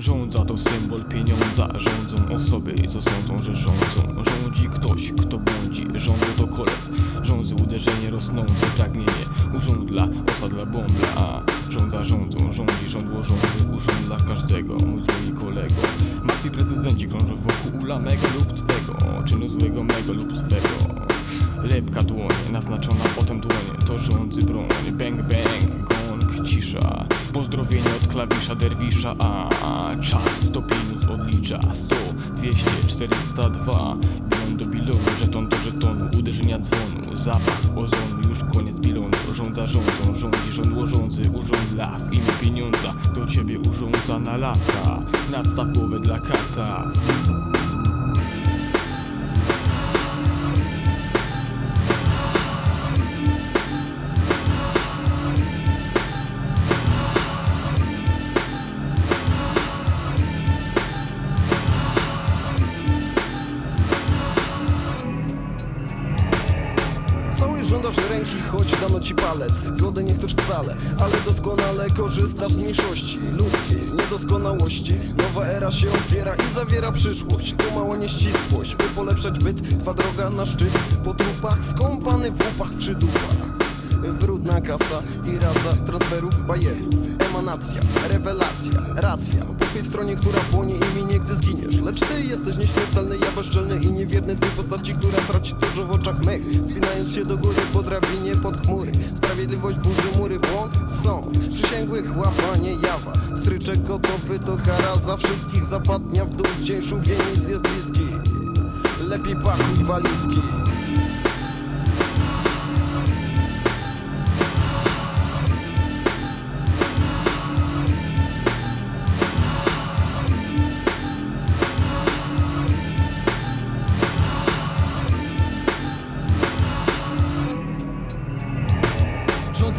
Rządza to symbol pieniądza. Rządzą osoby, co sądzą, że rządzą. Rządzi ktoś, kto błądzi. Rządu to kolec. Rządzy uderzenie rosnące pragnienie. Urząd dla osa dla bombla. A rządza rządzą, rządzi rządło rządzy Urząd dla każdego, mój zły kolego. Martwi prezydenci krążą wokół ula mego lub twego. Czynu złego mego lub swego. Lepka dłonie, naznaczona potem dłonie. To rządzy broń, bang bang, Pozdrowienie od klawisza derwisza A, a czas, stopinus odlicza 100, 200, 402 Bilon do bilonu, żeton do żetonu Uderzenia dzwonu, zapach ozonu Już koniec bilonu, rządza rządzą Rządzi rządło rządzy, urząd dla W imię pieniądza, do ciebie urządza na lata. Nadstaw głowę dla kata ręki, choć dano ci palec. Zgody nie chcesz wcale, ale doskonale korzystasz z mniejszości ludzkiej. Niedoskonałości Nowa era się otwiera i zawiera przyszłość. Tu mała nieścisłość, by polepszać byt. Twa droga na szczyt, po trupach skąpany w łupach przy dupach Brudna kasa i rasa transferów bajerów Emanacja, rewelacja, racja. Po twej stronie, która płonie i minie, gdy zginiesz. Lecz ty jesteś nieśmiertelny, ja bezczelny i niewierny Tej postaci, która traci dużo w oczach mych. Wspinając się do góry po drabinie pod chmury. Sprawiedliwość burzy mury, błąd są. Przysięgłych łapanie jawa. Stryczek gotowy to kara za wszystkich. Zapadnia w dół, dzień szubienic jest bliski. Lepiej pakuj walizki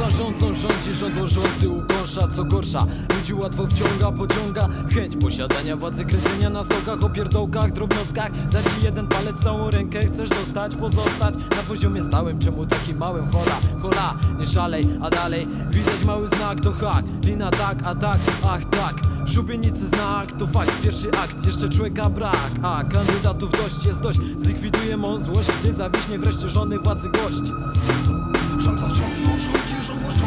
Rządza rządzą, rządzi rządło rządzy ukąsza co gorsza. Ludzi łatwo wciąga, pociąga Chęć posiadania władzy, kręcenia na stokach Opierdołkach, drobnostkach. Da ci jeden palec, całą rękę Chcesz dostać, pozostać Na poziomie stałym, czemu taki małym? Hola, hola, nie szalej, a dalej. Widać mały znak, to hak Lina tak, a tak, ach tak. Szubienicy znak, to fakt Pierwszy akt, jeszcze człowieka brak A kandydatów dość, jest dość. Zlikwiduje mą złość, gdy zawiśnie wreszcie żony władzy gość Rządza rządzą, rządzi rządło rządzy Ukąsza co